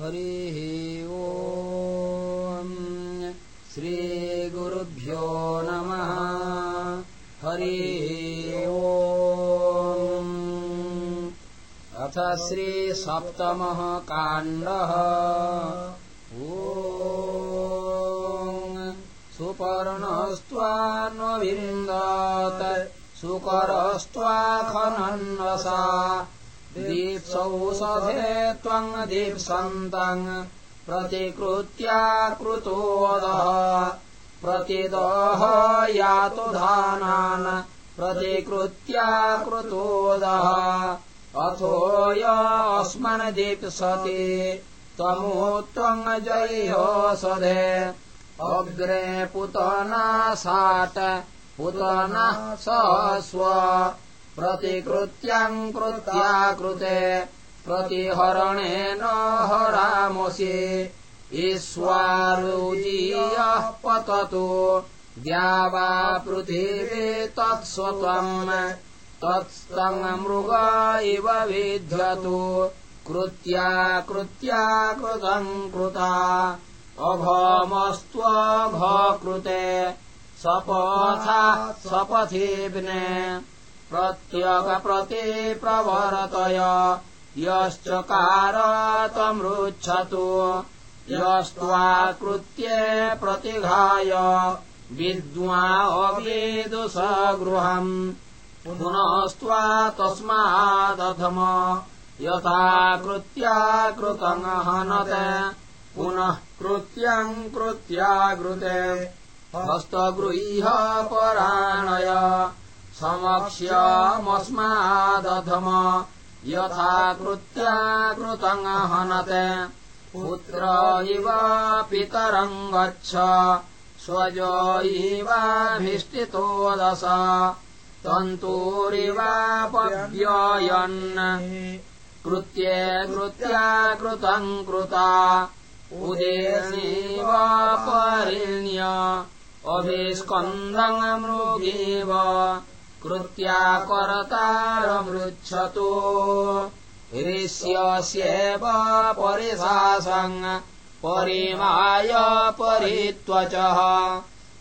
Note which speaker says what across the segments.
Speaker 1: हरिः ओ श्रीगुरुभ्यो नमः। हरिः ओ अथ श्रीसप्तमः काण्डः ओ सुपर्णस्त्वान्वविन्दात् दीप्सौषधे त्वम् दीप्सन्तम् प्रतिकृत्याकृतोदः प्रतिदोह यातु धानान् प्रतिकृत्याकृतोदः अथो अस्मन् दीप्सति त्वमु त्वम् जयोषधे अग्रे पुतना साट पुतनः स्व प्रतिकृत्यम् कृत्या कृते प्रतिहरणेन हरामसि। ईश्वारुजीयः पततु द्यावा पृथिवी तत्स्वत्वम्। तत्स्तम् मृग इव विध्यतु। कृत्या कृत्या कृतम् कृता अभमस्त्वघकृते सपथा सपथिब्ने प्रत्यगप्रति प्रवर्तय यश्चकारतमृच्छतु यस्त्वा कृत्ये प्रतिघाय। विद्वा अवेदुसगृहम्। पुनस्त्वा तस्मादधम। यथा कृत्या कृतम् हनत पुनः कृत्यम् कृत्यागृते। हस्तगृह्य पराणय समक्ष्यमस्मादधम। यथा कृत्या कृतम् हनते पुत्र इव पितरम् गच्छ। स्वज इवाभिष्टितो दश। तन्तूरिवापव्ययन्। कृत्ये कृत्या कृतम् कृता। उदेशीव परिण्य अभिस्कन्दम् मृगेव कृत्या करतारमृच्छतु। ऋष्यस्येव परिशासन् परिमाय परित्वचः।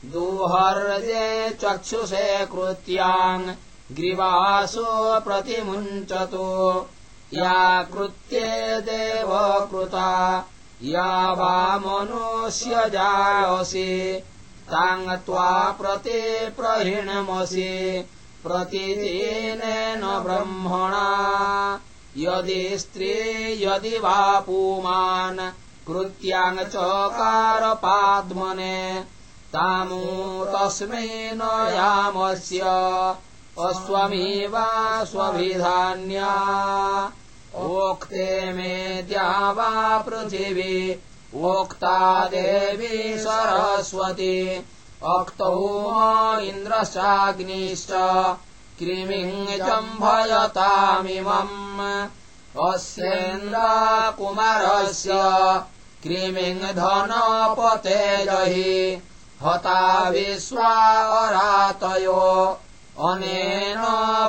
Speaker 1: दुहर्जे चक्षुषे कृत्यान् ग्रीवासु प्रतिमुञ्चतु। या कृत्ये देव कृता या वा मनुष्य जासि ताङ् त्वा प्रति प्रहिणमसि प्रतिदिनेन ब्रह्मणा। यदि स्त्री यदि वा पुमान् कृत्याङ् चकारपाद्मने तामु तस्मै न यामस्य अश्वमेवा स्वभिधान्या। ओक्ते मे द्यावा पृथिवी ओक्ता देवी सरस्वती अक्तौ इन्द्रश्चाग्निश्च कृमिम् जम्भयतामिमम्। अस्येन्द्रकुमारस्य कृमिम् धनपते जहि हता विश्वारातयो अनेन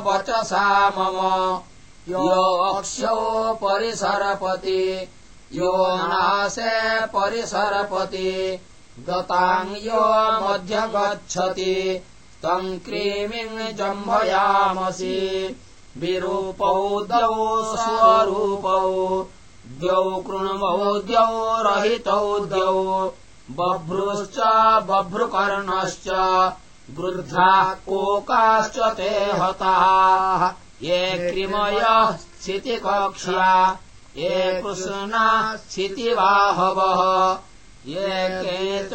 Speaker 1: वचसा मम यो अक्षौ परिसरपति। यो नाशे परिसरपति गताम् यो मध्य गच्छति तम् क्रीमिम् जम्भयामसि। विरूपौ द्यौ स्वरूपौ। द्यौ कृण्वौ द्यौ रहितौ द्यौ। बभ्रुश्च बभ्रुकर्णश्च गृध्राः कोकाश्च ते हताः। ये क्रिमयः स्थितिकक्ष्या। ये कृष्णाः स्थितिवाहवः ये के च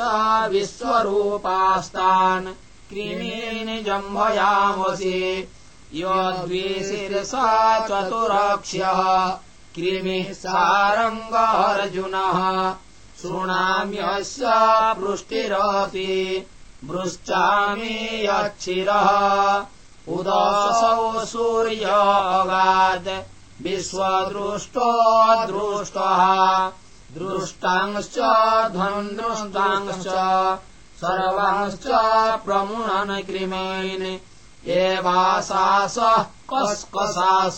Speaker 1: विश्वरूपास्तान् क्रिमीनि जम्भयामसि। यद्विशिरसा चतुराक्ष्यः। क्रिमिः सारङ्गार्जुनः शृणाम्यस्य वृष्टिरपि पृच्छामि यच्छिरः। उदासौ सूर्यगाद् विश्वदृष्टो दृष्टः दृष्टांश्च धनुदृष्टांश्च सर्वांश्च प्रमुणन् क्रिमेन् एवासासः कस्कसास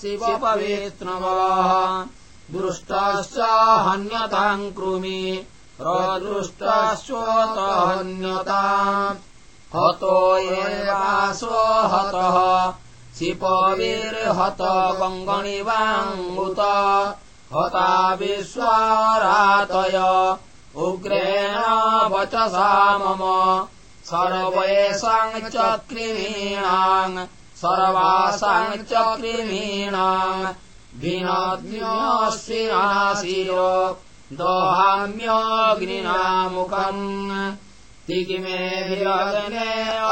Speaker 1: शिवपवित्रवः। दृष्टश्च हन्यताम् कृमि हतो एवासो हतः शिपविर्हत कङ्गणिवाङ्मुत हता विश्वारातय उग्रेण वचसा मम सर्वेषाम् च कृमीणाम् सर्वासाम् च कृमीणाम् भिन्नस्विनाशिरो दोहाम्यग्निनामुखम्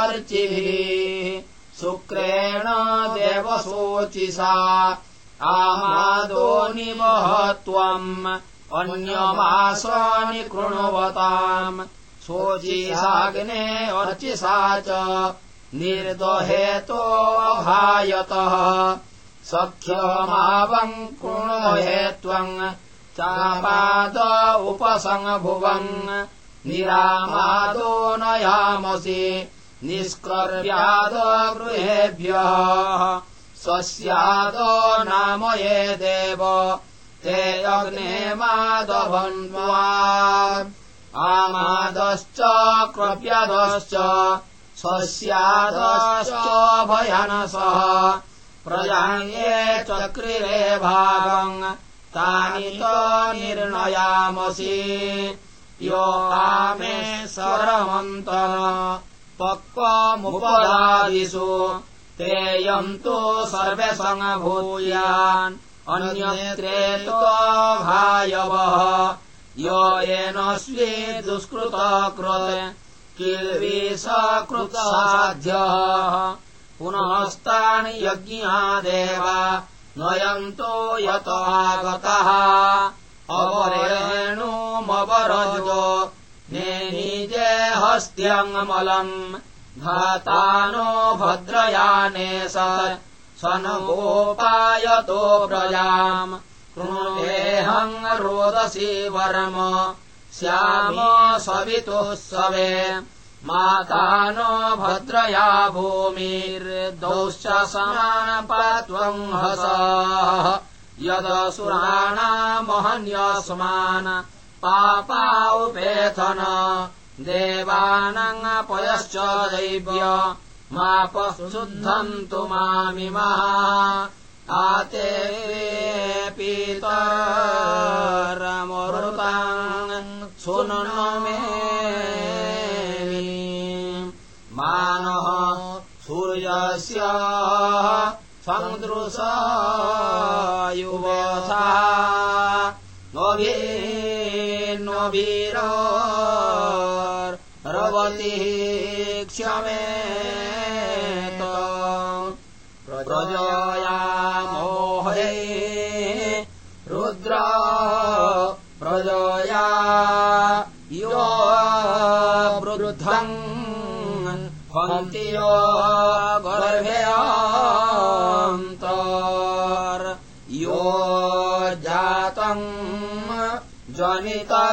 Speaker 1: अर्चिभिः शुक्रेण देवशोचिषा आमादो निवह त्वम् अन्यमासानि कृणुवताम् शोचिषाग्ने अर्चिषा च निर्दहेतोऽभायतः सख्यमावम् कृणोहे त्वम् चापाद उपसङ्गभुवन् निरामादो नयामसि निष्कर्याद गृहेभ्यः। स्वस्याद नाम ये देव ते अग्नेमादभन्वा आमादश्च स्वस्यादश्च भयानसः। प्रजाये चक्रिरे भागम् तानि च निर्णयामसि। यो आमे सरमन्तन पक्वमुपदादिषु ते यन्तु सर्वे सङ्गभूयान् अन्यत्रेतोभायवः य येन स्वे दुष्कृत कृत् किल्विषकृतसाध्यः पुनस्तानि यज्ञादेव। नयन्तो यतोगतः अवरेणुमवरजो निजे हस्त्यङ्गमलम् धातानो भद्रयाने स नोपायतो प्रजाम् कृणुदेहम् रोदसी वर्म श्याम सवितुःसवे माता नो भद्रया भूमिर्दौश्च समापात्वम् हस यदसुराणामहन्यस्मान् पापा उपेथन देवानङ्पयश्च दैव्य मापः शुद्धन्तु मामिमः आते पीतरमरुताम् सुन मे मानः सूर्यस्य सन्दृशा युवथा नवीर रवतिः क्षमेत प्रजया मोहे रुद्र प्रजया यो वृद्धम् हन्ति यो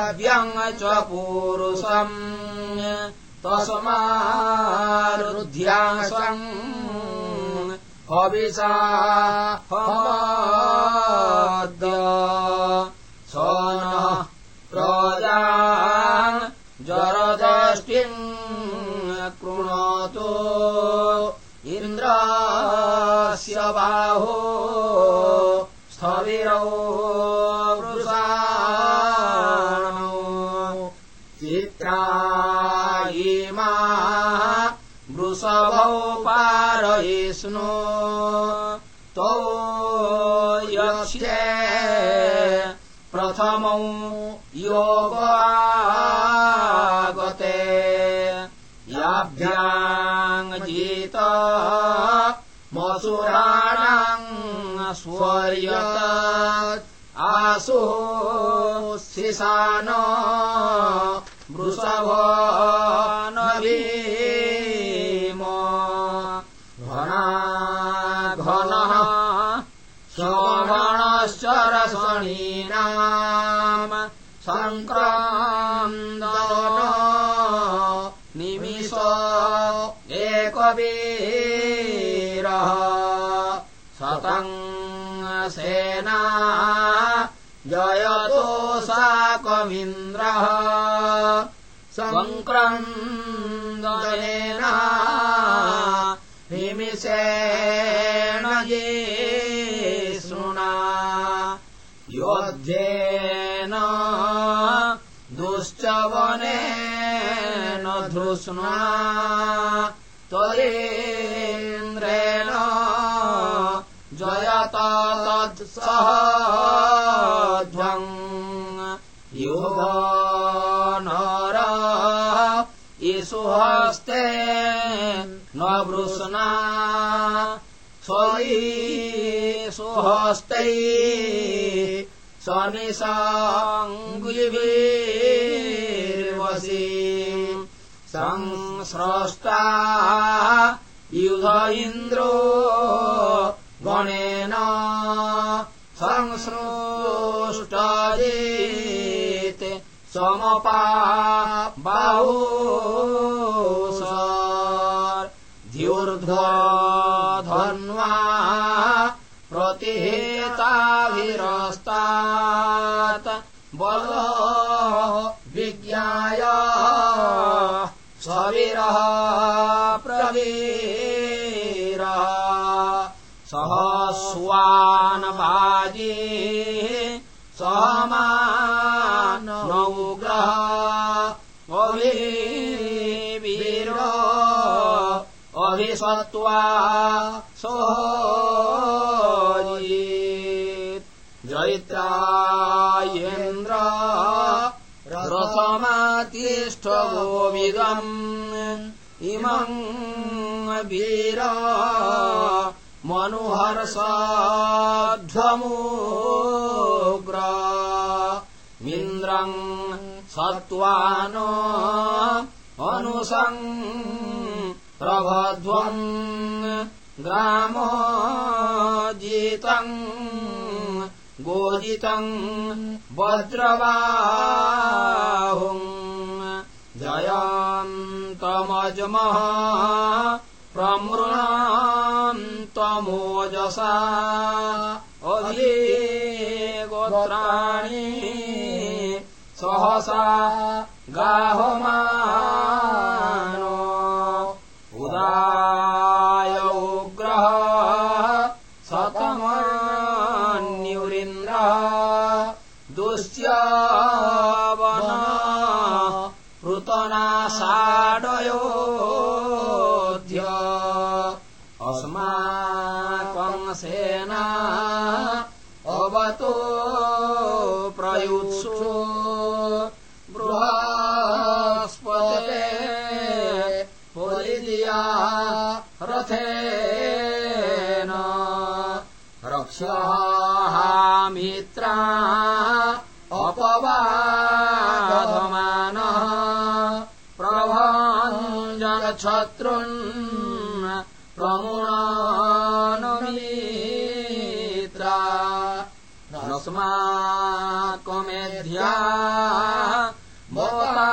Speaker 1: जनितव्यम् च पूरुषम् तस्मारुध्यासम् हविषा हद स नः प्रजा जरदष्टिम् कृणोतु इन्द्रस्य बाहो स्थविरौ पारयिष्णो तौ यक्ष्ये प्रथमौ योगागते। याभ्याङ्गीत मसुराणाम् स्वर्यत्। आसु शिशान वृषभ श्रवणश्चरसणीनाम् सङ्क्रान्दन निमिष एकवीरः सेना जयतो साकमिन्द्रः सङ्क्रन्दनेन निमिषेण ये दुश्च वनेन धृष्णा। जयता तत्सह ध्वम् युग नर इषुहस्ते न वृष्णा स्वयि सुहस्तै संस्रष्टा युध इन्द्रो गणेन संसृष्टयेत् समपा बाहु ध्युर्ध्वधन्वा प्रतिहेताभिरस्तात् बल विज्ञाय सविरः प्रवीरः। सह स्वानबाजी समानौग्रह अभिवीर अभिसत्त्वा सोजीत् गोविदम् इमम् वीर मनुहर्षध्वमुग्र। मिन्द्रम् सत्त्वान अनुसम् प्रभध्वम्। ग्रामजितम् गोजितम् वज्रबाहुम् जयन्तमजमः प्रमृणान्तमोजसा अधि गोत्राणि सहसा गाहमानो रक्षामित्रा अपवाधमानः प्रभाञ्जनशत्रुन् प्रमुणानमित्रा नस्माकमेध्या भवता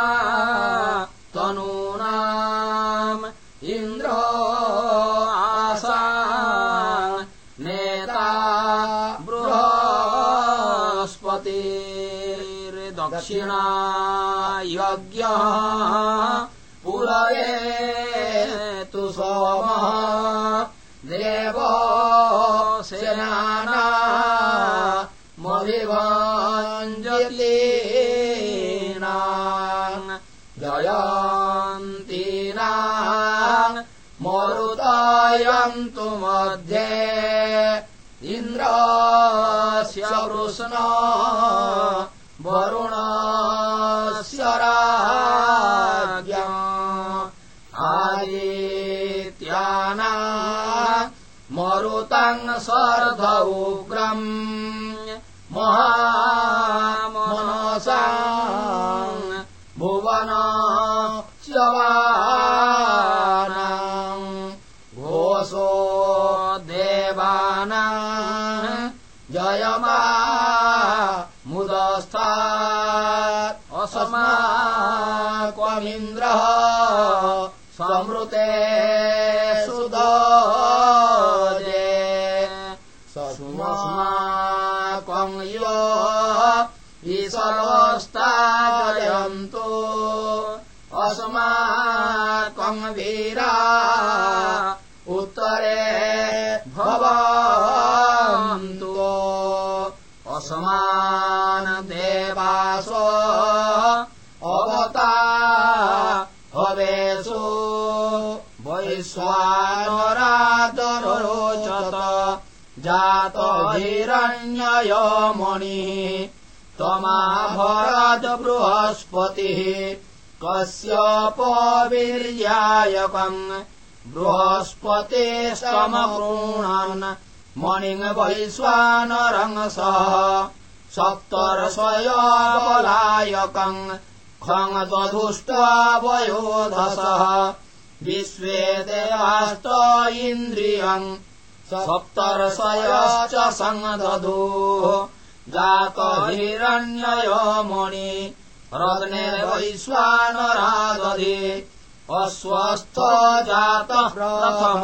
Speaker 1: बृहस्पतिर्दक्षिणा यज्ञः पुरये तु सोमः। देव सेनाना मभिवाञ्जलीना जयन्तीना मरुदायन्तु मध्ये इन्द्रस्य वृष्ण वरुणस्य मरुतम् सर्ध उग्रम् महामनसा भुवन च्यवानाम् अस्माकमिन्द्रः समृते सुदजे स क्वम् यो ईशरोस्ताजयन्तु अस्मात् क्वम् वीरा उत्तरे भवन्तु अस्मान् देवासो अवता हवेषु वैश्वानरादरोचत जात हिरण्ययो मणिः त्वमाभरद बृहस्पतिः कस्यपवीर्यायकम् बृहस्पते समपूर्णन् मणिङ् वैश्वानरङ् सह सप्तरसयबलायकम् खङ् दधुष्टावयोधसः विश्वे देवास्त इन्द्रियम् सप्तरसयश्च सङ्दधो जात हिरण्ययो मणि रग्निर्वैश्वानरादधे अस्वस्थ जातः प्रथम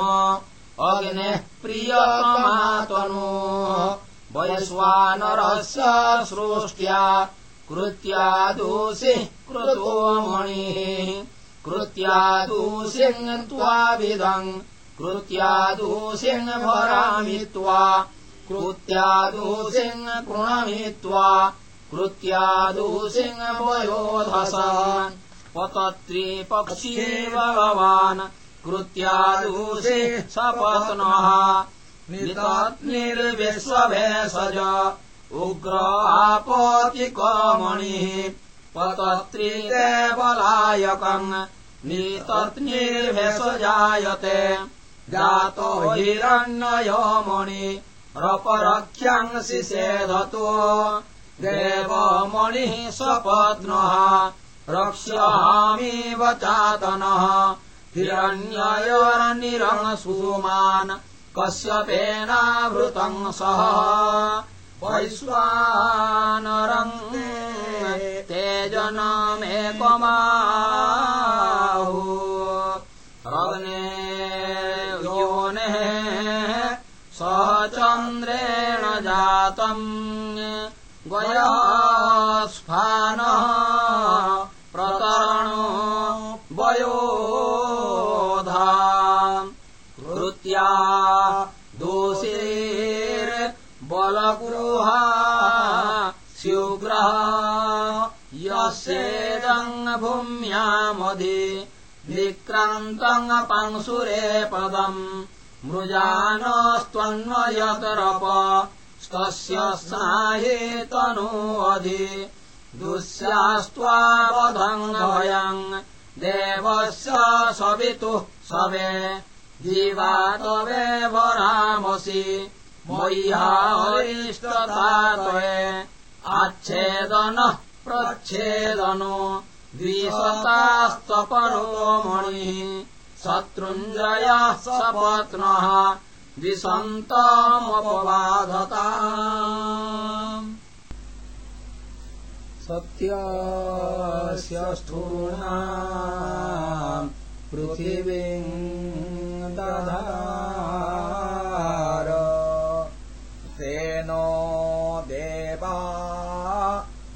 Speaker 1: अग्नेः प्रियतमातनो वैश्वानरस्य सृष्ट्या कृत्या दोषिः कृतो मणिः। कृत्या त्वाविदम् कृत्या भरामि त्वा कृत्या कृणमित्वा कृत्या वयोधसान् पतत्री पक्षी भगवान् कृत्या सपत्नः। नितत्निर्विश्वभेषज उग्र आपतिकमणिः पतत्री देवलायकम् नितत्निर्भेषजायते जातो हिरण्ययो मणि रपरक्ष्यंसि सेधतो। देवमणिः स्वपत्नः रक्ष्यामीव चातनः हिरण्ययोर्निरणसुमान् कश्यपेनावृतम् सह वैश्वानरम् तेजनमेकमाहु रग्ने योनेः सह चन्द्रेण जातम् गयास्फानः प्रतरणो वयोधा कृत्या दोषेर्बलगुरुहा स्युग्रह यस्येदम् भूम्यामधि विक्रान्तम् पंसुरे पदम्। मृजानस्त्वन्वयतरप स्तस्य स्नाहेतनो अधि दुःस्यास्त्वावधङ्गभयम् देवस्य सवितुः सवे जीवातवेव रामसि मह्यारिष्टतात्वे आच्छेदनः प्रच्छेदनो। द्विशतास्तपरो मणिः शत्रुञ्जयः सपत्नः द्विसन्तामपबाधता सत्यस्य स्थूणा पृथिवीम् तेनो देवा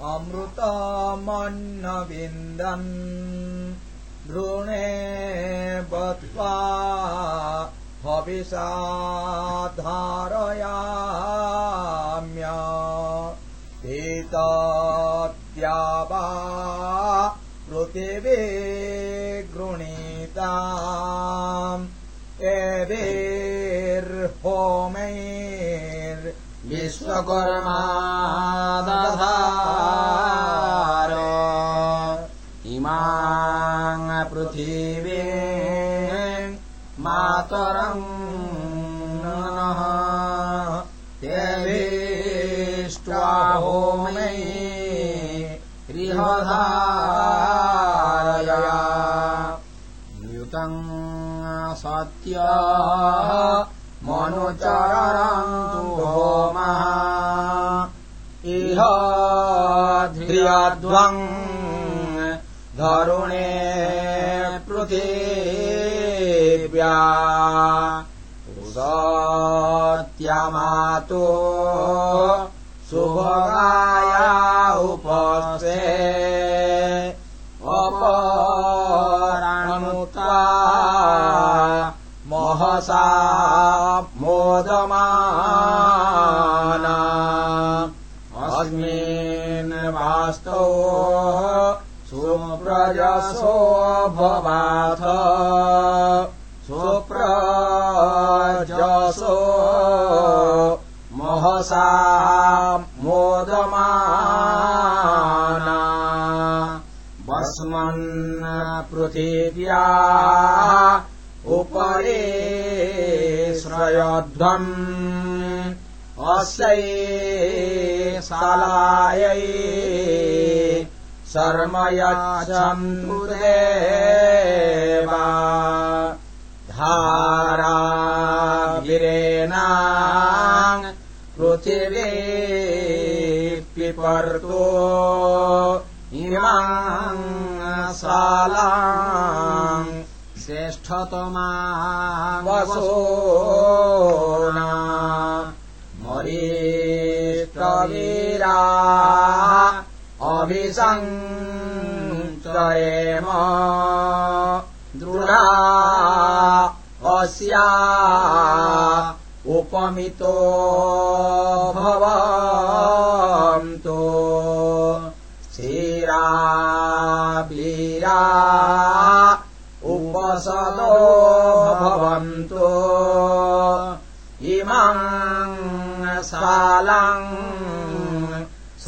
Speaker 1: अमृतमन्नविन्दन् भ्रूणे बत्वा हविषाधारयाम्य। एतद्यावा पृथिवी गृणीता एभिर्होमैर्विश्वकर्मा दधार इमाङ् पृथिवी मातरम् नः होमै रिहधारया सत्य मनुचरन्तु होमः इह ध्रियाध्वम् धरुणे पृथिव्या। उदत्यमातो
Speaker 2: सुभगाया उपसे अपराणमुता महसा मोदमाना। अस्मिन् वास्तौ सुप्रजसो भवाथ। सुप्रजसो महसा मोदमाना। वस्मन् पृथिव्या उपरे श्रयध्वम् अस्यै शालायै शर्मयच्छन्तु देवा धारागिरेणा पृथिवी पिपर्तो इमाम् शाला श्रेष्ठतमा वसो मरीष्टवीरा अभिसञ्चयेम दृढा अस्या उपमितो भवन्तो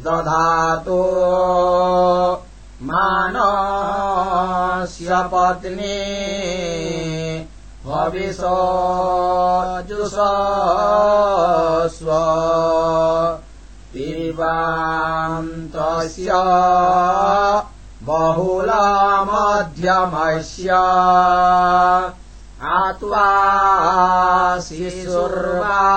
Speaker 2: दधातु। मानस्य पत्नी पिबान्तस्य बहुलामध्यमस्य आत्वा शिशुर्वा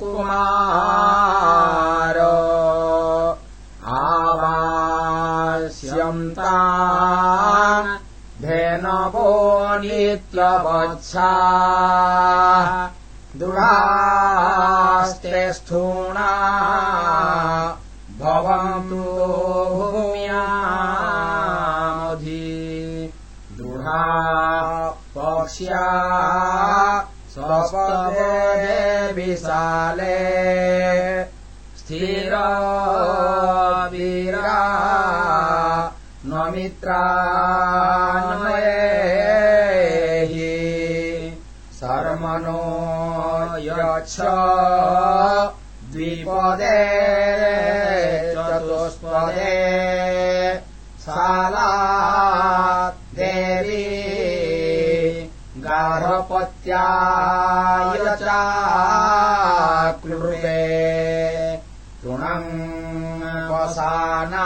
Speaker 2: कुमार आवास्यन्ता धेनवो नित्यवत्सा दुरास्ते स्थूणा भवन्तु भूम्यामधि दृढा पक्ष्या स्वपदे विशाले स्थिरा वीरा न मित्रा शर्मणो यच्छ द्विपदे चतुष्पदे शाला गार्हपत्याय चाक्लृते तृणम् वसाना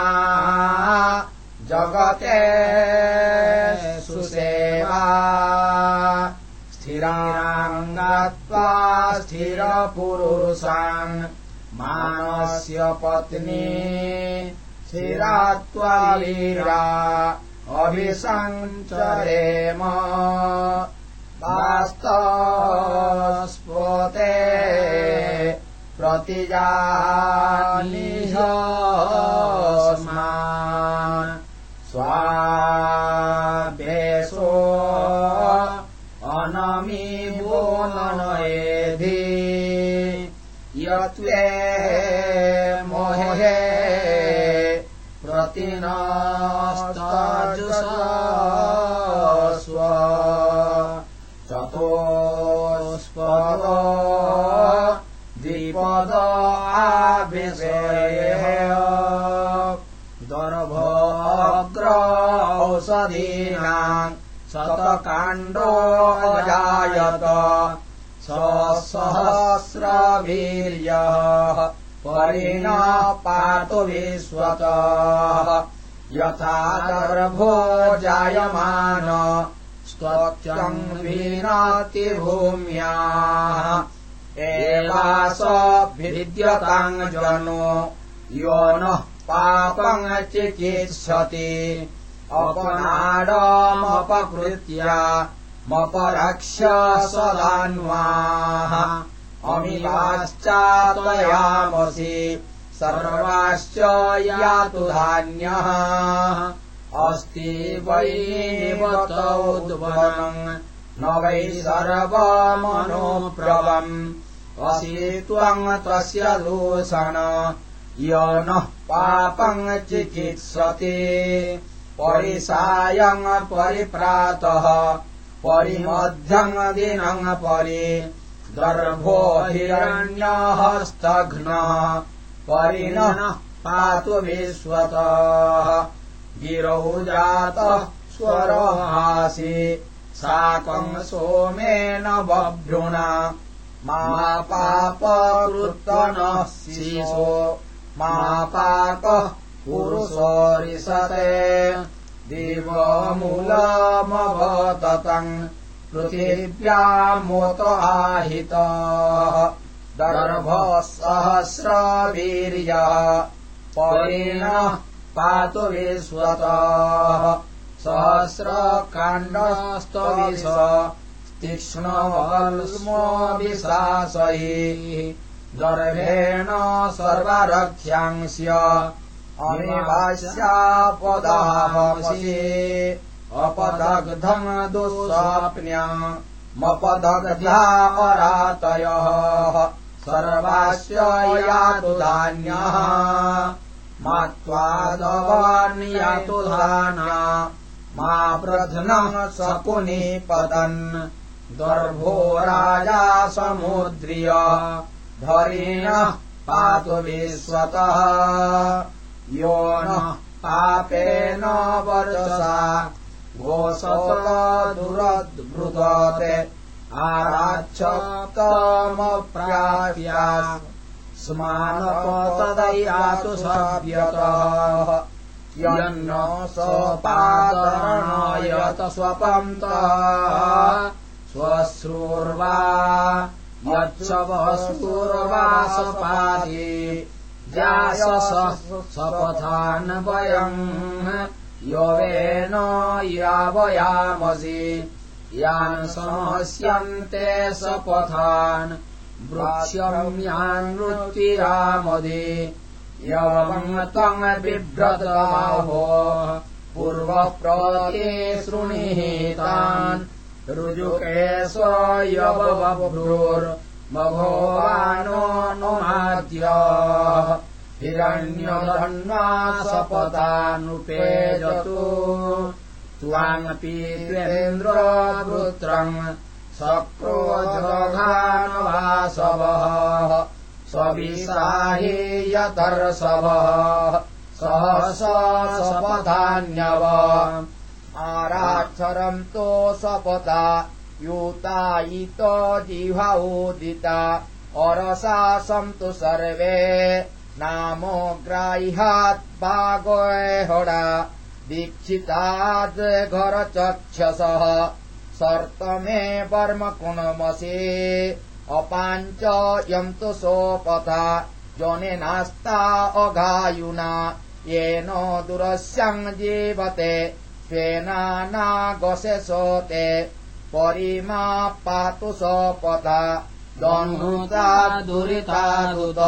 Speaker 2: जगते सुसेवा स्थिराङ्गात्वा स्थिरपुरुषान् मानस्य पत्नी स्थिरात्वा वीरा अभिसञ्चरेम वास्तस्पोते प्रतिजानिहस्मान् स्वाभ्येषो अनमीवो नयेधि यत्वे मोहे प्रतिनास्ताजुषस्व चतोस्पद द्विपद आविषय दर्भग्र औषधीनाम् शतकाण्डो अजायत सहस्रवीर्यः परिण पातु विश्वतः। यथा गर्भो जायमान स्तोत्यम् विनाति भूम्याः एवास विद्यताम् जनो यो नः पापम् चिकित्सति। अपनाडमपकृत्य मपरक्ष सदान्वाः अमिवाश्चात्वयामसि सर्वाश्च यातु धान्यः अस्ति वैवतौद्वनम् न वै सर्वमनोप्रवम् असि त्वम् तस्य दूषण य नः पापम् चिकित्सति। परिसायम् परिप्रातः। परिमध्यम् दिनम् परि। गर्भो हिरण्यहस्तघ्नः। परिणः पातु विश्वतः गिरौ जातः स्वरहासि साकम् सोमेन बभ्रुणा। मा पापकृत्तनः शिशो मा पाकः पुरुषोरिषते देवमूलमवततम् पृथिव्यामुत आहितः दर्भसहस्रवीर्यः परिणः पातु विश्वतः। सहस्रकाण्डस्तविष तीक्ष्णवल्स्मविशासहि गर्भेण सर्वरक्ष्यांस्य अमिवास्यापदाहसि अपदग्धम् दुःस्वप्न्या मपदग्ध्या अरातयः सर्वास्य यातु धान्यः मा त्वादवान्यातु धाना मा प्रध्नः सकुनिपतन् गर्भो राजा समुद्रिय धरिणः पातु विश्वतः। यो नः पापेन वर्चसा गोसतदुरद्भृतते आराच्छप्तमप्राप्या स्मानपतदयातु सव्यतः यन्न स्वपादरणायत स्वपन्तः। स्वश्रूर्वा यच्छवस्तुर्वा सपादि जायस सपथान् वयम् यवेन यावयामसि। यान् समस्यन्ते सपथान् वृक्ष्यम्यान् वृत्तिरामदि यवम् त्वम् बिभ्रतबाहो पूर्वप्रते शृणीतान् ऋजुकेश यवबभ्रुर्मघोवानो नुमाद्यः। हिरण्यधन्वा सपतानुपेजतु त्वामपि त्वेन्द्रपुत्रम् सक्रोधघानवासवः स्वविसाहेयतर्षभः सहस सपधान्यव। आराक्षरन्तो सपता यूतायित जिह्वोदिता अरसा सन्तु सर्वे नामो ग्राह्यात् पागोहडा दीक्षिताद् घरचक्षसः सर्तमे वर्म कुणमसे अपाञ्च यन्तु सोपथा जनेनास्ता अघायुना। येन दुरस्यम् जीवते स्वेनानागसे सोते। परिमा पातु सोपथा दह्नुता दुरितादुत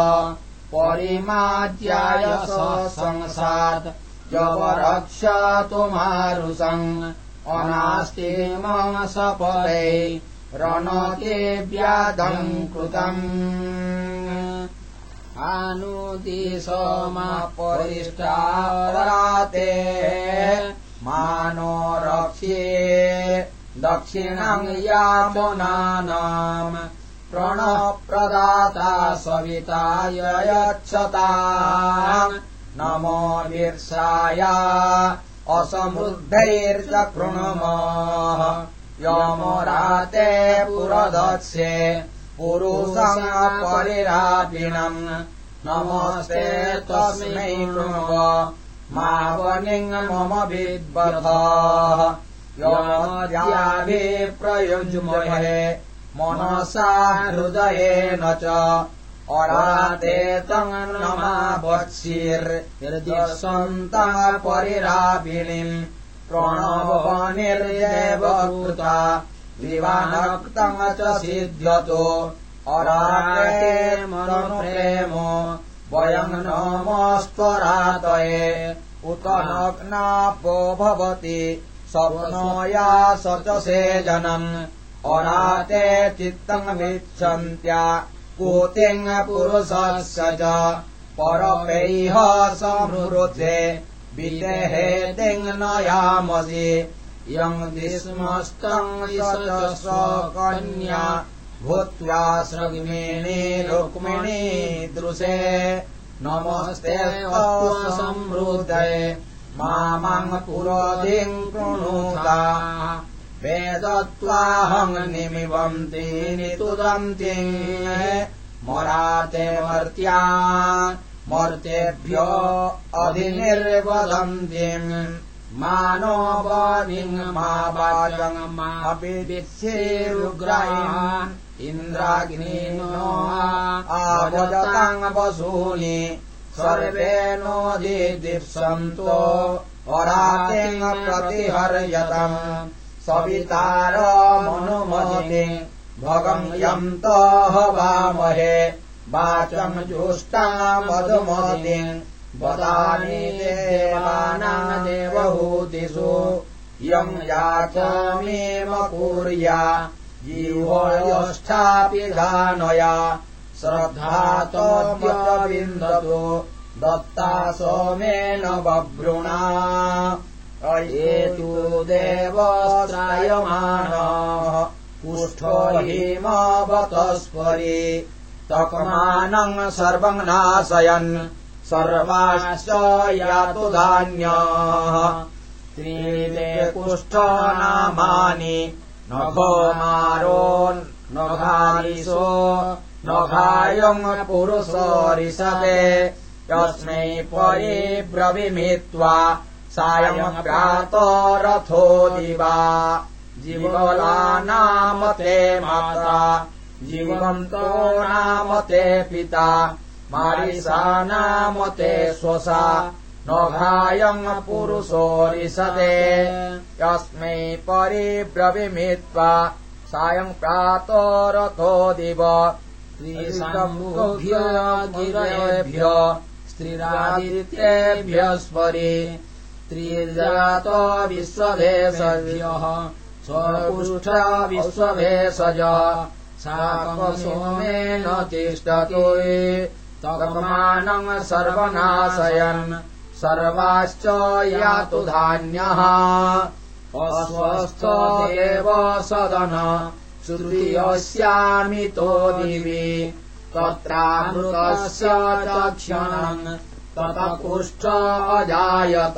Speaker 2: परिमाज्याय स संसात् जवरक्षतु मारुषम् अनास्ति मम सपरे रणके व्याधम् कृतम् आनुदिशमा परिष्टाराते मानो रक्ष्ये दक्षिणम् यामुनानाम् प्रणप्रदाता सविताय यच्छता नमो वीर्षाय
Speaker 1: असमृद्धैर्च यमराते पुरदत्स्ये पुरुषपरिरापिणम् नमस्ते तस्मै कृणव मावनिङ् मम विद्वथः यमद्याभिप्रयुज्महे मनसा हृदयेन च अराते तङ्नमा वत्सिर्यसन्तः परिरापिणीम् प्रणवनिर्देवकृता विवानक्तम् च सिध्यतो अराते मनुप्रेम वयम् नमस्त्वरातये उत नग्नापो भवति स्वप्नोया स च सेजनम् अराते चित्तम् विच्छन्त्या पुरुषस्य च परपैह समृते विदेहेतिङ् न यामसि यम् विस्मस्तम् स्वकन्या भूत्वा रुक्मिणी दृशे। नमस्ते संवृद्धये मामम् पुरोधिम् कृणुता वेदत्वाहम् निमिवन्तीनि तुदन्ति। मराते मर्त्या मर्तेभ्यो अधिनिर्वदन्तीम् मानो वानिङ् मा वाचङ् मापि विच्छेरुग्रायान् इन्द्राग्निनो आवजताङ् वसूनि सर्वे नोदिदिप्सन्तो वरातिङ् प्रतिहर्यतम् सवितारमनुमति भगम् यन्तः वामहे वाचम् जुष्टा मधुमति। वदानि देवानाम् देवहूतिषु यम् याचमेव कुर्या। जीवोष्ठापि गानया श्रद्धातोऽविन्दतु दत्ता सोमेन बभ्रुणा अयेतु देवश्रायमाणः कुष्ठो हिमावतस्परि तकमानम् सर्वम् नाशयन् सर्वाश्च यातु धान्याः। त्रीले कुष्ठो नामानि नभो मारो नघारिशो नघायम् पुरुषरिषते यस्मै परिब्रविमित्वा सायम् प्रातो रथो दिवा। जीवला नाम ते माता। जीवन्तो नाम ते पिता। मारिषा नाम ते स्वसा नघायम् पुरुषोरिषते यस्मै परिब्रविमित्वा। सायम् प्रातो रथो दिव गिरेभ्य। स्त्रीरादित्येभ्यः स्परि त्रिजात विश्वभेषभ्यः स्वपुष्ठ विश्वभेषज साकसोमेन तिष्ठतो तकमानम् सर्वनाशयन्। सर्वाश्च यातु धान्यः। अस्वस्थ एव सदन। श्रुतियस्यामितो दिवि। तत्रामृतस्य क्षणम् तत कुष्ठ अजायत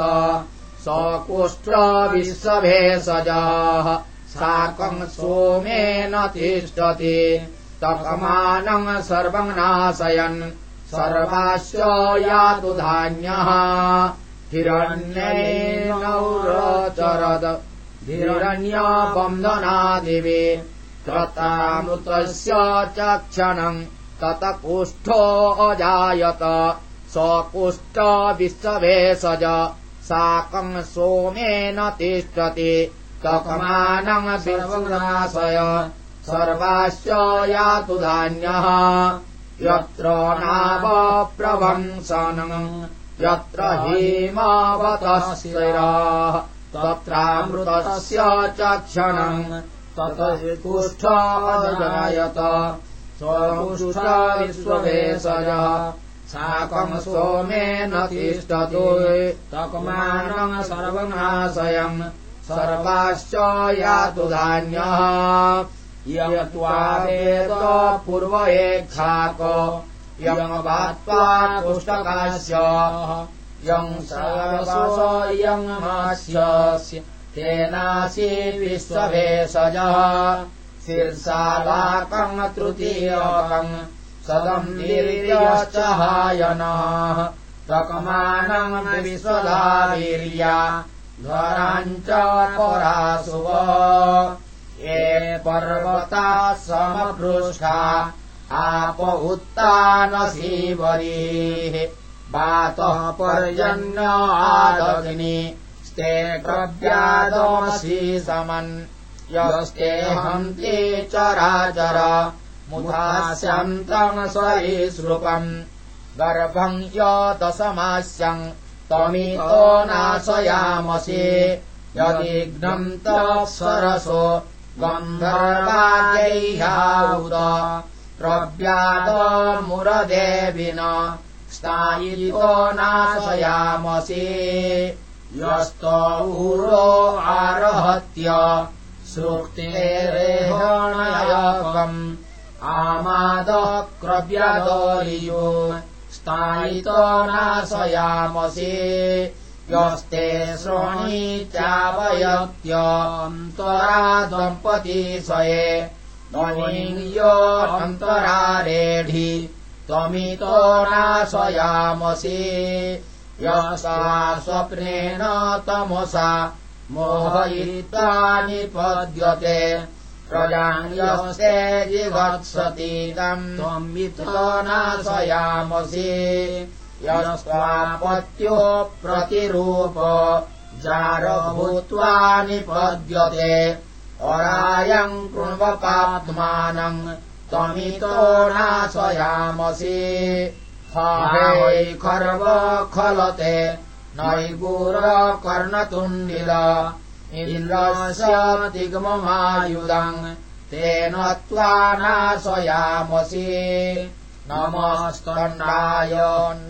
Speaker 1: स कुष्ठ विश्वभेषजाः साकम् सोमेन तिष्ठति। तकमानम् सर्वम् नाशयन्। सर्वाश्च यातु धान्यः। हिरण्यैनौरचरद। हिरण्यबन्धनादिवे त्रतामृतस्य च क्षणम् तत कुष्ठो अजायत स कुष्ठ विश्वभेषज साकम् सोमेन तिष्ठति। तकमानम् सर्वनाशय सर्वाश्च यातु धान्यः। यत्र नावप्रभंसनम् यत्र हेमावतशिराः तत्रामृतस्य च क्षणम् कुष्ठजायत स्वमुष्ठ विश्वभेषजः साकम् सोमेन तिष्ठतो। तकमानम् सर्वनाशयम् सर्वाश्च यातु धान्यः। यत्त्वा वेद पूर्व एक्षाक यमवात्त्वा कुष्टकास्य यम् सर्वसोऽयङ्मास्य तेनासि विश्वभेषजः। शीर्षालाकम् तृतीयकम् सदम् वीर्यश्च हायनः प्रकमानम् विश्वदा वीर्या ध्वराम् च परासुव ये पर्वताः समपृष्ठा आप उत्तानसीवरीः वातः पर्यन्न आदग्नि स्ते कव्यादमसि समन्। यस्ते हन्ति चराचर मुधास्यन्तम् सरीसृपम् गर्भम् यतसमास्यम् तमितो नाशयामसि। यदिघ्नम् तत्सरसो गन्धर्वाद्यैहाउद प्रव्यादमुरदेविन स्थायितो नाशयामसि। यस्तौरो आरहत्य श्रुक्तेरेहणयकम् आमादक्रव्यदोलियो स्थायितो नाशयामसि। यस्ते श्रोणी चावयत्यन्तरा दम्पती स्वये। अन्तरारेढि त्वमितो नाशयामसि। यसा स्वप्नेन तमसा मोहयित्वा निपद्यते प्रजान्यस्ते जिगत्सतीदम् त्वमितो नाशयामसि यस्त्वापत्यो प्रतिरूप जारभूत्वा निपद्यते। अरायम् कृण्वपात्मानम् त्वमितो नाशयामसि हाय खर्व खलते नैगुरकर्णतुण्डिल इन्द्रशतिग्ममायुधम् तेन त्वा नाशयामसि। नमस्तण्डाय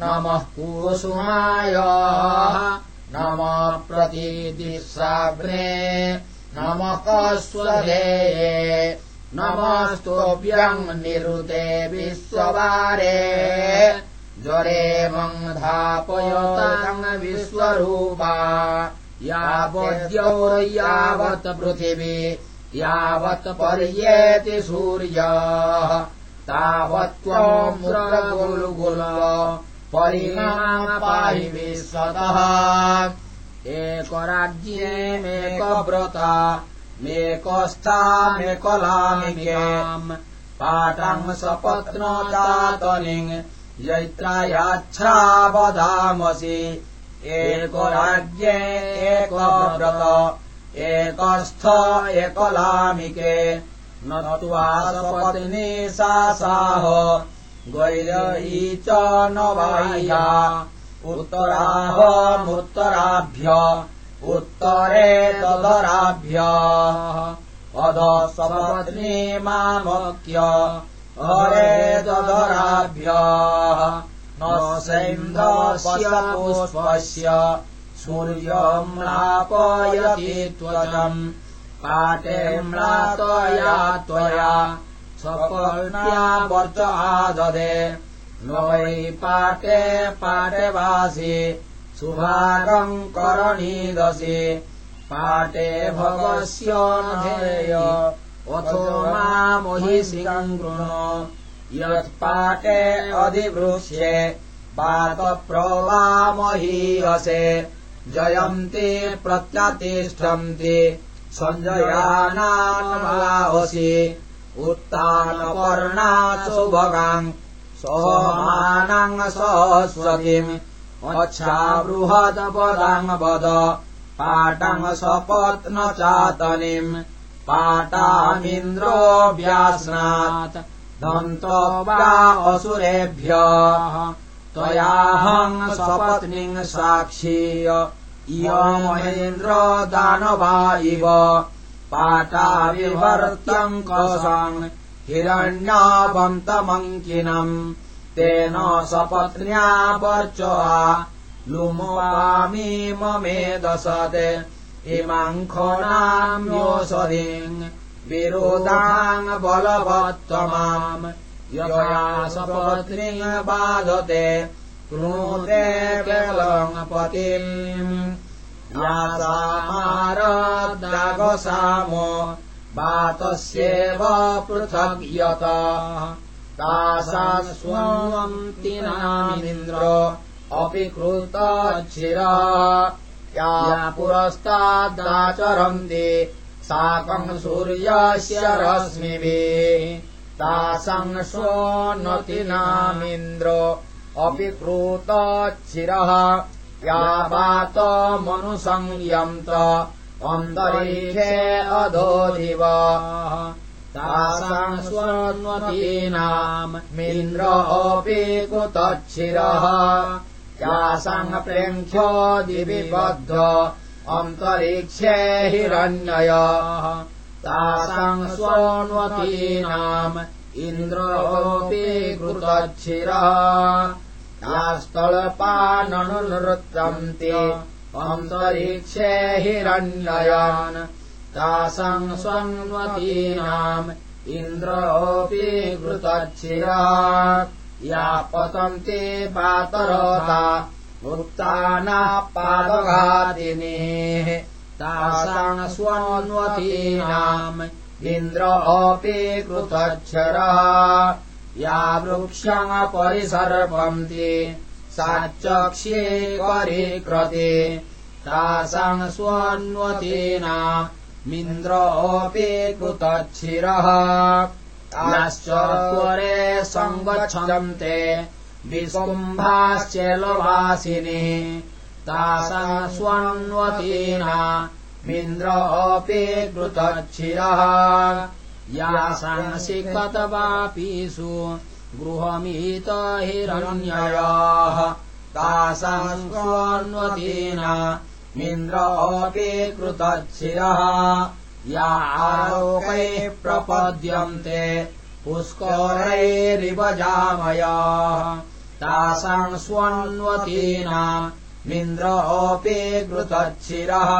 Speaker 1: नमः कुसुमाय नमः प्रतिदिशाग्ने नमः कस्वधेये नमस्तोऽभ्यम् निरुते विश्ववारे। ज्वरे मङ्धापयोतम् विश्वरूपा यावद्यौर्यावत् पृथिवी यावत् पर्येति सूर्यः। तावत्त्वमुरगुलुगुल परिमापाहि विश्वतः। एकराज्येमेकव्रता मेकस्थामेकलामिग्याम् पाठम् सपत्न जातनिङ् जैत्रायाच्छा वदामसि एकराज्ये एकव्रत एकस्थ एकलामिके न त्वा सपत्नी सा साह गैरयी च न बाह्या उत्तराहमुत्तराभ्य उत्तरे तदराभ्य अध सपत्नी मामक्य हरे ददराभ्य न सैन्द्रस्य पुष्पस्य सूर्यम्लापयति त्वजम् पाटे म्लातया त्वया सपर्ण्या वर्च आददे वै पाटे पाटेवासि सुभागम् करणीदसि। पाटे भगस्य धेय अथो मामहिषिकम् कृण यत्पाटे अधिवृष्ये पातप्रवामहीयसे जयन्ति प्रत्यतिष्ठन्ति सञ्जयानामलावसि उत्तानपर्णा सुभगाम् सहमानाम् सहस्वतीम् अच्छाबृहदपदाम् वद पाटम् सपत्न चातनिम् पाटामिन्द्रो व्यास्नात् दन्तो वा असुरेभ्यः त्वयाहम् सपत्नीम् साक्षीय इयमहेन्द्र दानवा इव। पाटाविभर्त्यम् कसाम् हिरण्यावन्तमङ्किनम् तेन सपत्न्या वर्चवा लुमवामी ममेदसते इमाम् खोणाम्योषधीम् विरोधाम् बलवत्तमाम्। यया सपत्नी बाधते केलङ्पतिम्। यासामारद्रागसामो वातस्येव पृथग्यत। तासा स्वन्तिनामिन्द्र अपि कृतच्छिरः या पुरस्तादाचरन्ति साकम् तासाम् स्वोन्नतिनामिन्द्र अपि कृतच्छिरः या वातमनुसंयन्त अन्तरिक्षे अधोदिव तासाम् स्वन्वतीनामिन्द्र अपि कुतच्छिरः यासाम् प्रेङ्ख्यो दिविबद्ध अन्तरिक्षे हिरण्यय तासाम् स्वन्वतीनाम् इन्द्रोऽपि कृतच्छिरः। यास्तळपाननुनृत्यन्ते अन्तरिक्षे हिरण्ययान् तासाम् स्वन्वतीनाम् इन्द्रोऽपि कृतच्छिरः। या पतन्ते पातरता उत्तानाः पादघादिनेः तासाम् स्वन्वतीनाम् इन्द्र अपि कृतच्छरः या वृक्षम् परिसर्पन्ति सा चक्ष्ये परिक्रते तासाम् स्वन्वतीनामिन्द्र अपि कृतच्छिरः ताश्चरे सङ्गच्छन्ते विशुम्भाश्चेलवासिनि तासा स्वन्वतीनामिन्द्र अपि कृतच्छिरः या संसिकतवापीषु गृहमीत हिरण्ययाः तासाम् स्वन्वतीनामिन्द्र अपि कृतच्छिरः या आरोपैः प्रपद्यन्ते पुष्करैरिव जामयाः तासाम् स्वन्वतीनामिन्द्र अपि कृतच्छिरः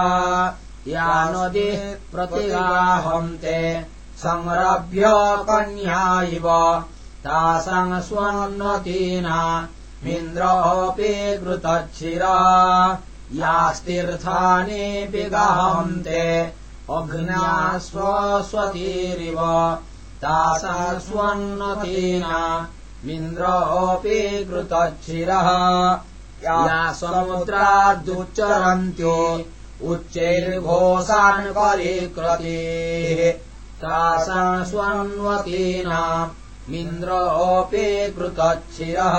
Speaker 1: या नदीः प्रतिगाहन्ते संरभ्य कन्या इव। तासाम् स्वन्वतीनामिन्द्र अपि कृतच्छिरः यास्तीर्थानि विगाहन्ते अग्न्या स्वस्वतीरिव तासा स्वन्नतीनामिन्द्र अपि कृतच्छिरः या समुद्रादुच्चरन्त्यो उच्चैर्घोषान् परिक्रतेः तासा स्वन्वतीनामिन्द्र अपि कृतच्छिरः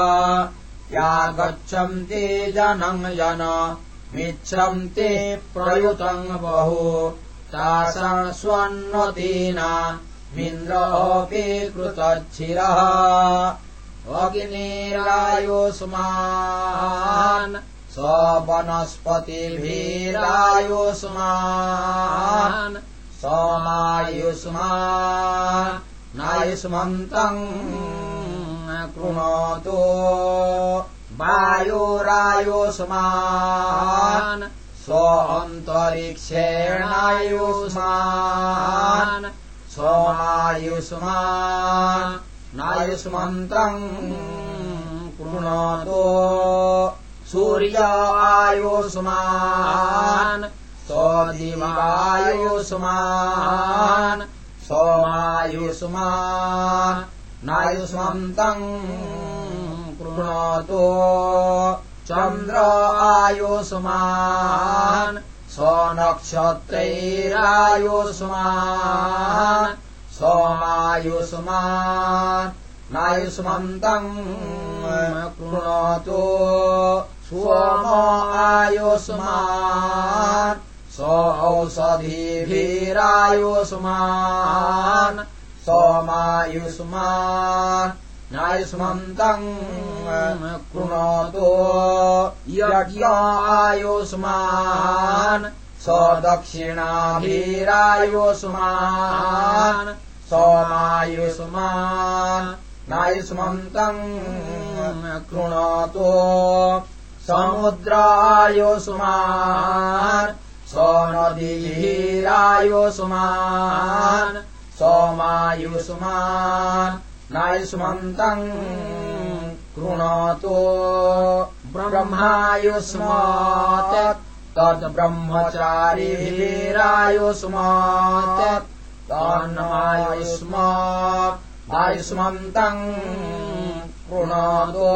Speaker 1: या गच्छन्ति जनम् जन मिच्छन्ति प्रयुतम् बहु। तासाम् स्वन्वतीनामिन्द्र अपि कृतच्छिरः। अग्निरायुष्मान् स्वनस्पतिभिरायुष्मान् सोमायुष्मान्। नायुष्मन्तम् कृणोतु। वायुरायुष्मान् स्वन्तरिक्षेणायुष्मान् सोमायुष्मान् नायुष्मन्तम् कृणोतु सूर्य आयुष्मान् स्वदिवायुष्मान् सोमायुष्मान् नायुष्मन्तम् कृणोतु चन्द्र आयुष्मान् स्वनक्षत्रैरायुष्मान् सोमायुष्मान् नायुष्मन्तम् कृणोतु। सोम आयुष्मान् स्वौषधिभिरायुष्मान् सोमायुष्मान् नायुष्मन्तम् कृणोतु यज्ञ आयुष्मान् स्वदक्षिणाभिरायुष्मान् सोमायुष्मान् नायुष्मन्तम् कृणोतु समुद्रायुष्मान् सोनदीभिरायुष्मान् सोमायुष्मान् नायुष्मन्तम् कृणोतु। ब्रह्मायुष्मात्। तद्ब्रह्मचारिभिरायुष्मात् तन्नमायुष्मात् आयुष्मन्तम् कृणोतु।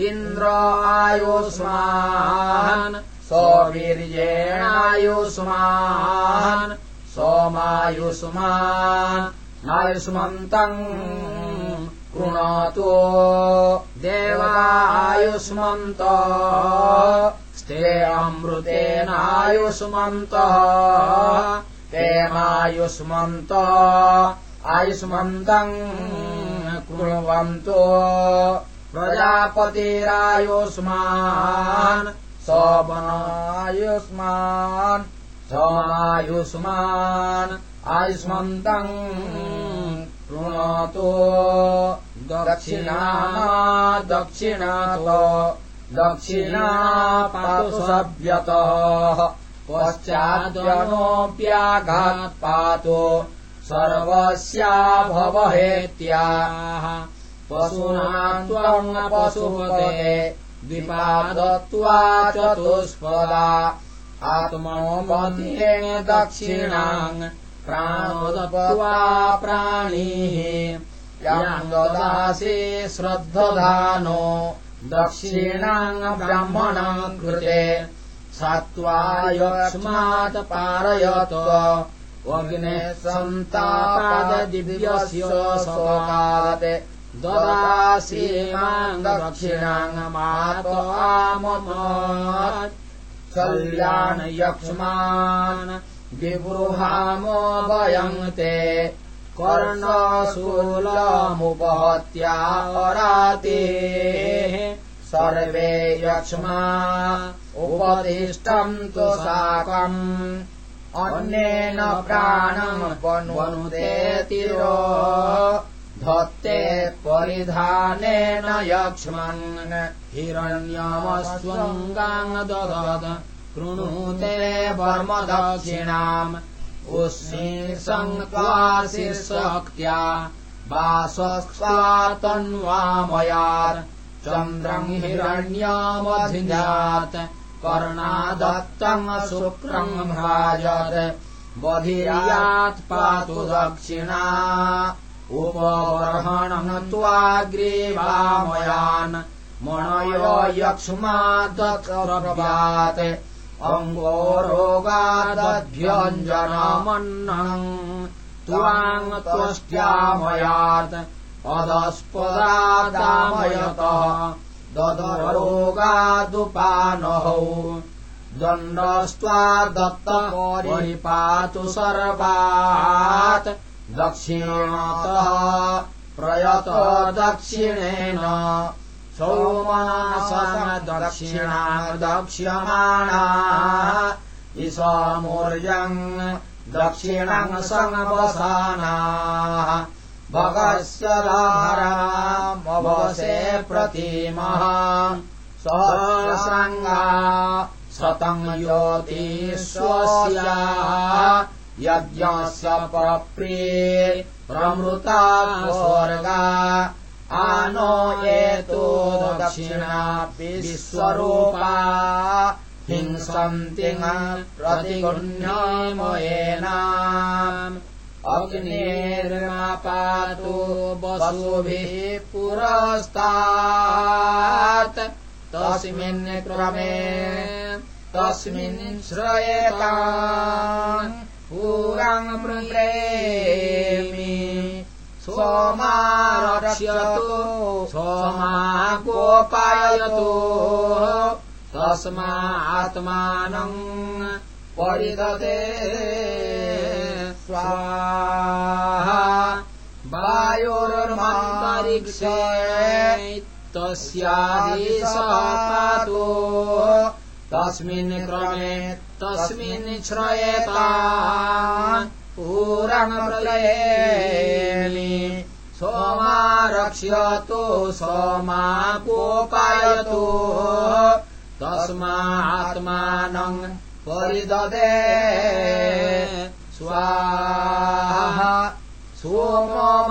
Speaker 1: इन्द्र आयुष्मान्। सौवीर्येणायुष्मान्। सोमायुष्मान् आयुष्मन्तम् कृणोतु। देवायुष्मन्त स्ते अमृतेनायुष्मन्तः तेमायुष्मन्त आयुष्मन्तम् कृण्वन्तु प्रजापतिरायुष्मान्। सवनायुष्मान् समायुष्मान् आयुष्मन्तम् कृणोतु दक्षिणा दक्षिणातो। दक्षिणा पातु सभ्यतः। पश्चाद्यनोऽप्याघात् पातु। सर्वस्या भवहेत्याः। पशूनाम् त्वम् पशुपते। द्विपादत्वा चतुष्पदा। आत्मनो मध्येन दक्षिणाम् प्राणोदत्वा प्राणिः याम् ददासि श्रद्धधानो दक्षिणाम् ब्राह्मणम् कृते सत्त्वा यस्मात् पारयत। अग्ने सन्तापाददिव्यस्य स्वकात् ददासि माम् दक्षिणाङ्मात्वाममात् कल्याणयक्ष्मान् विबृहामो वयम् ते कर्णशूलमुपहत्या परातेः। सर्वे यक्ष्मा उपतिष्ठन्तु साकम्। अन्येन प्राणम् वनुते तिरो। धत्ते परिधानेन यक्ष्मन्। हिरण्यमस्वङ्गाम् ददद कृणुते वर्म दक्षिणाम् उष्णीर्सङ्क्वाशिशक्त्या वासस्वा तन्वामयात् चन्द्रम् हिरण्यमधिन्यात् कर्णादत्तम् शुक्रम् भ्राजत्। बधिर्यात् पातु दक्षिणा। उपबर्हणम् त्वाग्रीवामयान् मणयो यक्ष्मादत्रव्यात् अङ्गो रोगादभ्यञ्जनमन्नम् त्वाम् त्वष्ट्यामयात् अदस्पदादामयतः ददरोगादुपानहौ दण्डस्त्वा दत्त परिपातु सर्वात् दक्षिणतः प्रयत दक्षिणेन दक्षिणा दक्ष्यमाणा इषमूर्यम् दक्षिणम् समवसानाः प्रतीमः। सहस्रङ्गा शतम् योतिष्वस्या यज्ञस्य प्रप्रिये प्रमृता स्वर्गा आनो येतो दक्षिणा विश्वरूपा। हिंसन्ति प्रतिगुण्यमयेना अग्निर्मापातु वसुभिः पुरस्तात्। तस्मिन् क्रमे तस्मिन् श्रयेतान् पूरम् प्रेमि सोमारक्ष्यतु सोमा गोपायतु तस्मात्मानम् परिदते स्वाहा। वायोर्मन्तरिक्षे तस्यादि स पातु तस्मिन् क्रमे तस्मिन् श्रयेता पूरणप्रलयेमि सोमारक्ष्यतु सोमा गोपायतु तस्मात्मानम् परिददे। स्वाहा। सोमो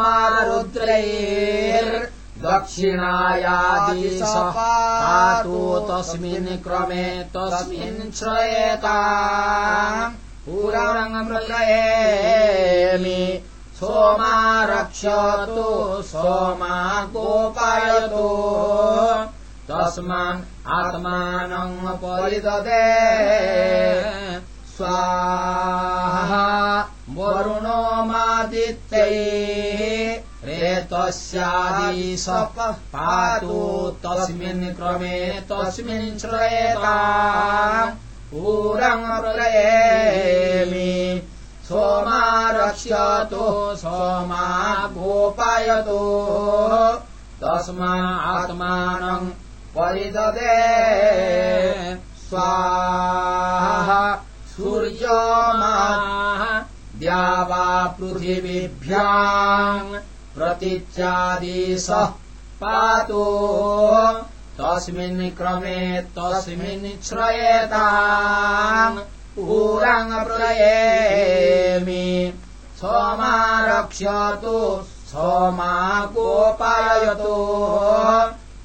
Speaker 1: पातु तस्मिन् क्रमे तस्मिन् श्रयेता पुरङ्गमृगयेमि सोमा रक्षतु सोमा गोपायतु तस्मान् आत्मानम् परिददे स्वाहा वरुणो मादित्यै। रेतस्यादि पातु। तस्मिन् क्रमे तस्मिन् श्रयेता प्रयेमि सोमा रक्ष्यतु सोमा गोपायतु तस्मा आत्मानम् परिददे स्वाहा सूर्यमा द्यावा पृथिवीभ्याम् प्रतीच्यादिशः पातु तस्मिन् क्रमे तस्मिन् श्रयेता प्रयेमि। सोमा रक्ष्यतु सोमा गोपायतु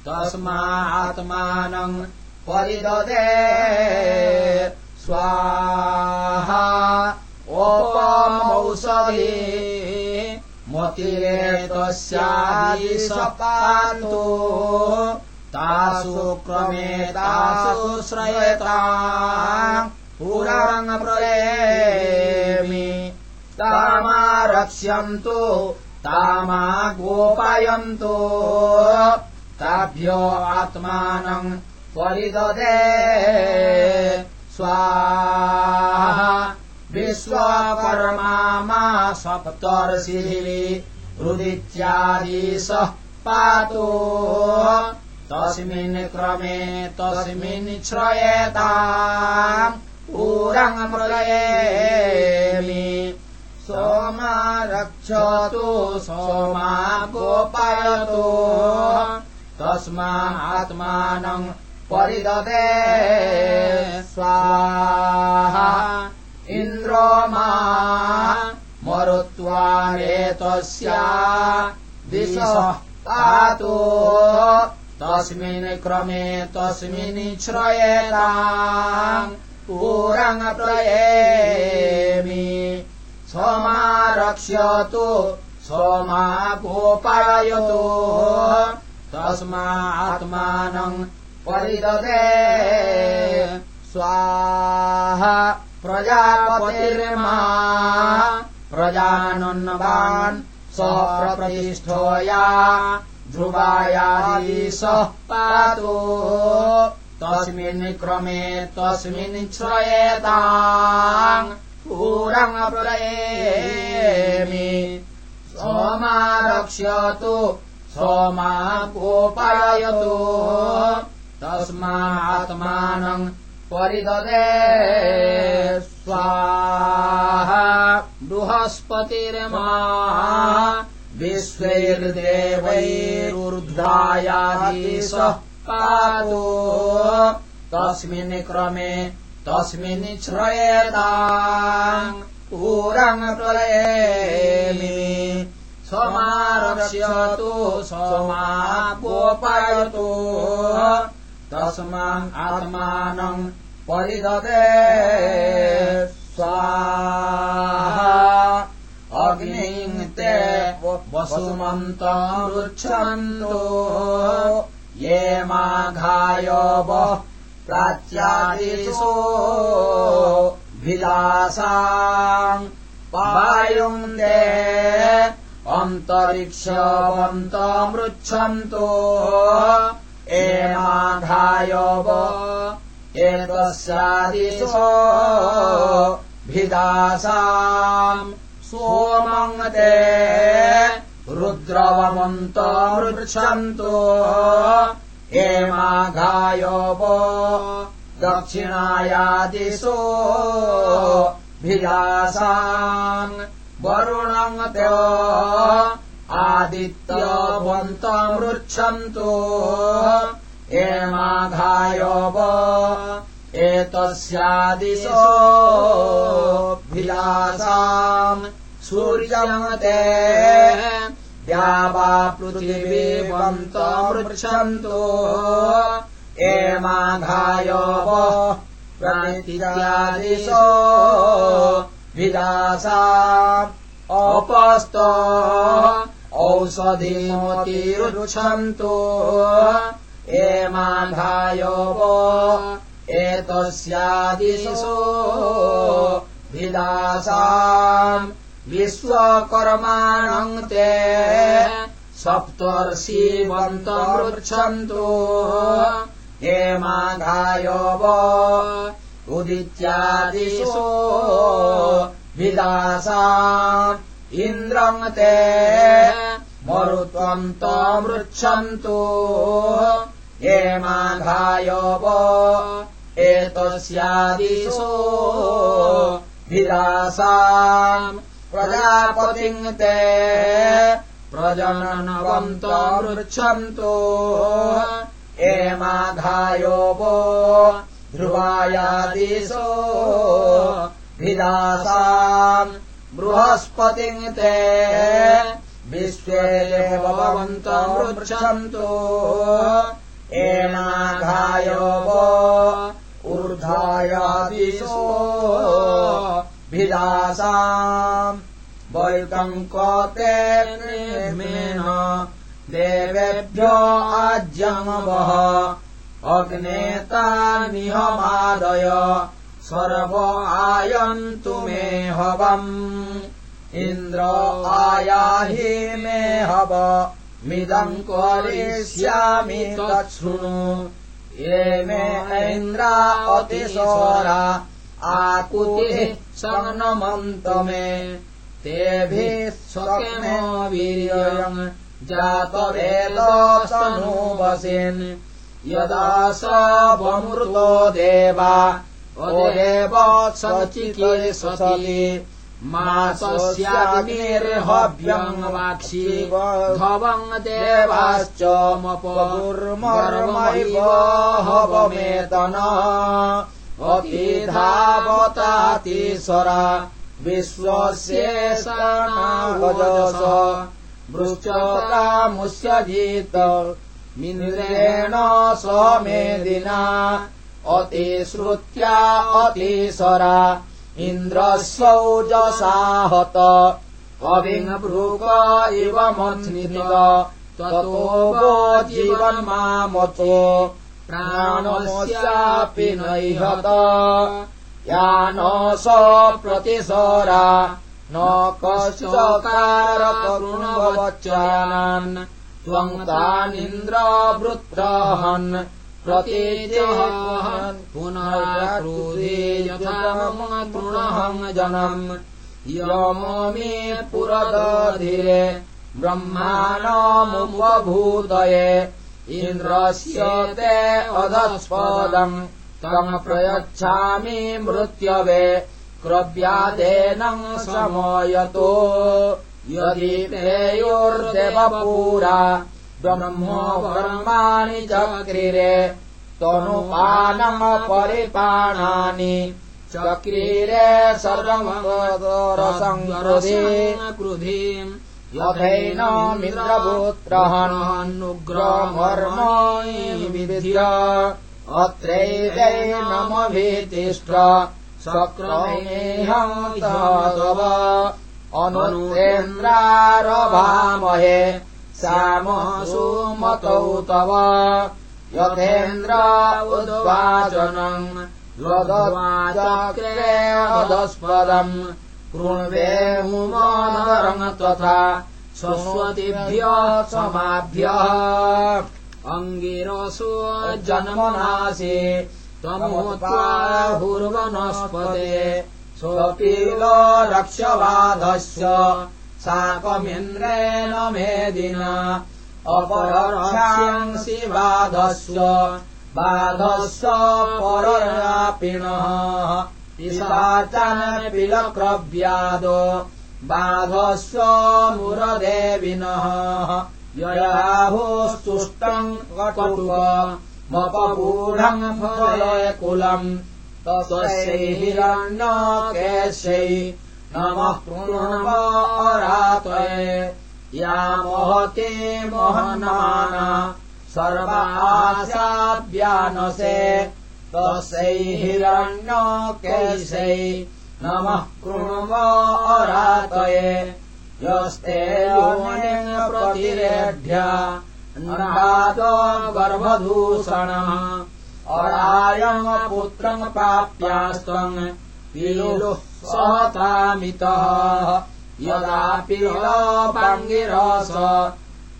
Speaker 1: तस्मात्मानम् परिददे। स्वाहा। ओपमौषधि। मतिरेतस्यादि सपान्तु तासु क्रमे तासु श्रयता पुरङ्गप्रयेमि तामा रक्ष्यन्तु तामा गोपायन्तु ताभ्यो आत्मानम् परिददे। स्वाहा। विश्वकर्मा सप्तर्षिः रुदित्यादिशः पातु तस्मिन् क्रमे तस्मिन् श्रयेता पूरङ्गमृगयेमि सोमा रक्षतु सोमा गोपायतु। तस्मा आत्मानम् परिददे। स्वाहा। इन्द्रो मा मरुत्वारेतस्या दिशः पातु तस्मिन् क्रमे तस्मिन् श्रयेता पूरङ्गप्रयेमि सोमा रक्ष्यतु सोमा गोपायतु तस्मा आत्मानम् परिददे स्वाहा प्रजानुन्नवान् स प्रतिष्ठोया ध्रुवायादीशः पातु तस्मिन् क्रमे तस्मिन् श्रयेता। पूरङ्गप्रयेमि सोमा रक्ष्यतु सोमा गोपायतु तस्मात्मानम् परिददे। स्वाहा। बृहस्पतिर्मा विश्वैर्देवैरुर्ध्वायाधीशः पातु तस्मिन् क्रमे तस्मिन् श्रयेताम् पुरम् प्रलयेमि समारक्ष्यतु समापोपयतु। तस्माम् आत्मानम् परिददे। स्वाहा। वसुमन्तमृच्छन्तु ये माघाय प्राच्यादिषु विलासाम् पायुन्दे अन्तरिक्षवन्तमृच्छन्तु एमाघाय एतस्यादिषु भिदासाम् सोमङ्गते रुद्रवमन्तमृच्छन्तु। एमाघायोप दक्षिणायादिषु। भिदासाम् वरुणङ्गत आदित्यवन्तमृच्छन्तु एमाघायोप एतस्यादिशो भिलासाम् सूर्यमते द्या वा पृथिवीवन्तमृच्छन्तु एमाघायो प्रतिजादिशो विदासा अपस्त औषधिमतिरुच्छन्तु। एमाघायो एतस्यादिशो। विदासा विश्वकर्माणम् ते सप्तर्षिवन्तमृच्छन्तु। हेमाघायो उदित्यादिशो विदासा इन्द्रम् ते मरुत्वम् तमृच्छन्तु। हेमाघायो एतस्यादिशो विदासा प्रजापतिम् ते। प्रजननवन्तमृच्छन्तु एमाघायो ध्रुवायादिशो विदासा बृहस्पतिम् ते। विश्वे भवन्तमृच्छन्तु एमाघायो ऊर्धायादिशो विदासा वैकङ्कते मेन देवेभ्यो आज्यमवः। अग्नेतानिहमादय सर्व आयन्तु मे हवम्। इन्द्र आयाहि मे हव। मिदम् करिष्यामि तच्छृणु ये मे इन्द्रा अतिशोरा आकुतिः सनमन्त मे तेभिः स्वकेनो वीर्यम् जातवेदसनुवसिन् यदा स वमृतो देवा अदेव सचिकेशसि मासस्यानिर्हव्यम् वाक्षि भवम् देवाश्च मपुर्मर्मैव हवमेतन अतिधावतातिसरा विश्वस्येषणावजस वृश्चकामुष्यजीत मिन्द्रेण समेदिना अतिश्रुत्या अतिसरा इन्द्रस्यौजसाहत अभिङ्भृग इव मन्नित ततो वो जीवन्मामतो प्राणस्यापि नैहत। या न स प्रतिसरा न कश्चकारकरुणवच्चानान् त्वम् तानिन्द्रवृत्रहन् प्रतीजहन्। पुनराक्रुधे यथामतृणहम् जनम्। यममे पुरदधिरे ब्रह्माणमुपभूतये इन्द्रस्य ते अधस्पदम् तम् प्रयच्छामि मृत्यवे। क्रव्यादेनम् समयतो। यदि तेयोर्देवपूरा ब्रह्मो कर्माणि चक्रिरे। तनुपानमपरिपाणानि चक्रिरे सर्वमसङ्कृधीम् यथैनमिन्द्रपुत्रहनुग्रमर्म विविध्य अत्रैवैनमभितिष्ठ सक्रमेऽहम् तव अनुरेन्द्रारभामहे श्यामसुमतौ तव। यथेन्द्र लदवाचक्रे अधस्पदम् कृण्वे मुमानरम् तथा स्वस्वतिभ्य समाभ्यः। अङ्गिरसो जन्मनासि त्वमुत्वाहुर्वनस्पते स्वपील रक्षवाधस्य साकमिन्द्रेण मेदिना अपरक्षांसि बाधस्य बाधस्य पररापिणः पिशाचानपिलक्रव्याद बाधस्य मुरदेविनः। ययाहोस्तुष्टम् कटुक मपगूढम् फलयकुलम् तस्यै हिरण्यकेशै नमः कृण्वरातये या मोहते मोहनाना सर्वास्याव्यानसे तस्यै हिरण्य कैसै नमः कृणुमरातये यस्ते प्रतिरेढ्य नादो गर्भदूषणः। अरायम् पुत्रम् प्राप्यास्त्वम् पीलुः सहतामितः। यदापि पाङ्गिरस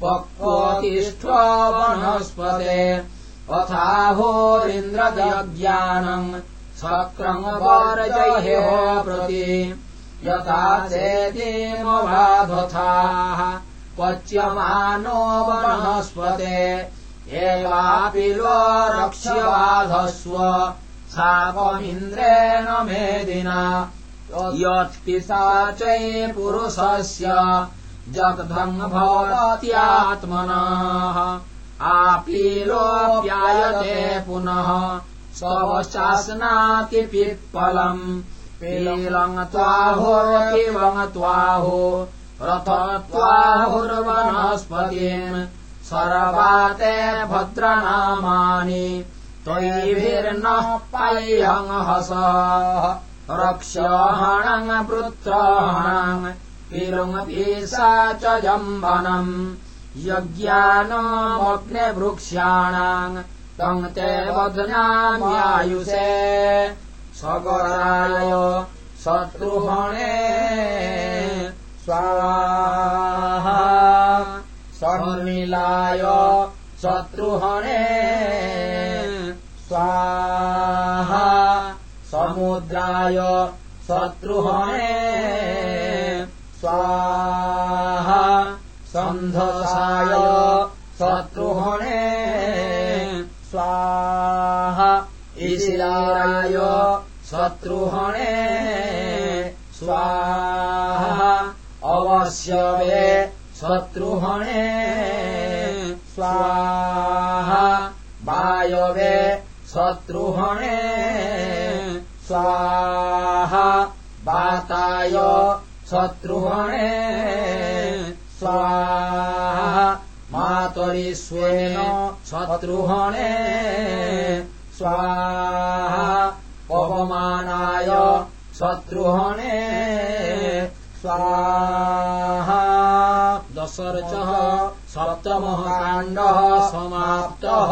Speaker 1: पक्वतिष्ठ वनस्पते अथाहोरिन्द्रदज्ञानम् सक्रम् वर्जहे प्रति यथा चेदेमबाधथाः पच्यमानो वनस्पते एवापि लो रक्ष्यबाधस्व सापमिन्द्रेण मेदिना यत्पिता चै पुरुषस्य जग्धम् भवत्यात्मनः आपीलोऽप्यायते पुनः स्वशासनाति पिप्पलम्। पीलम् त्वाहुर्किवम् त्वाहो रथत्वाहुर्वनस्पतिम् सर्वाते भद्रनामानि त्वयिभिर्नः पाह्यम् हस। रक्ष्यहणम् वृत्रहणम् पिलुङपि सा च जम्बनम् यज्ञानमग्निवृक्ष्याणाम् तम् ते वध्नाम्यायुषे सगराय शत्रुहणे। स्वाहा। शर्मिलाय शत्रुहणे। स्वाहा। समुद्राय शत्रुहणे। स्वाहा सन्धसाय शत्रुहणे स्वाहा। ईशिलाय शत्रुहणे स्वाहा। अवश्यवे शत्रुहणे स्वाहा। वायवे शत्रुहणे स्वाहा। वाताय शत्रुहणे स्वाहा मातरिष्वेन शत्रुहणे स्वाहा पवमानाय शत्रुहणे स्वाहा दशर्चः सप्तमः काण्डः समाप्तः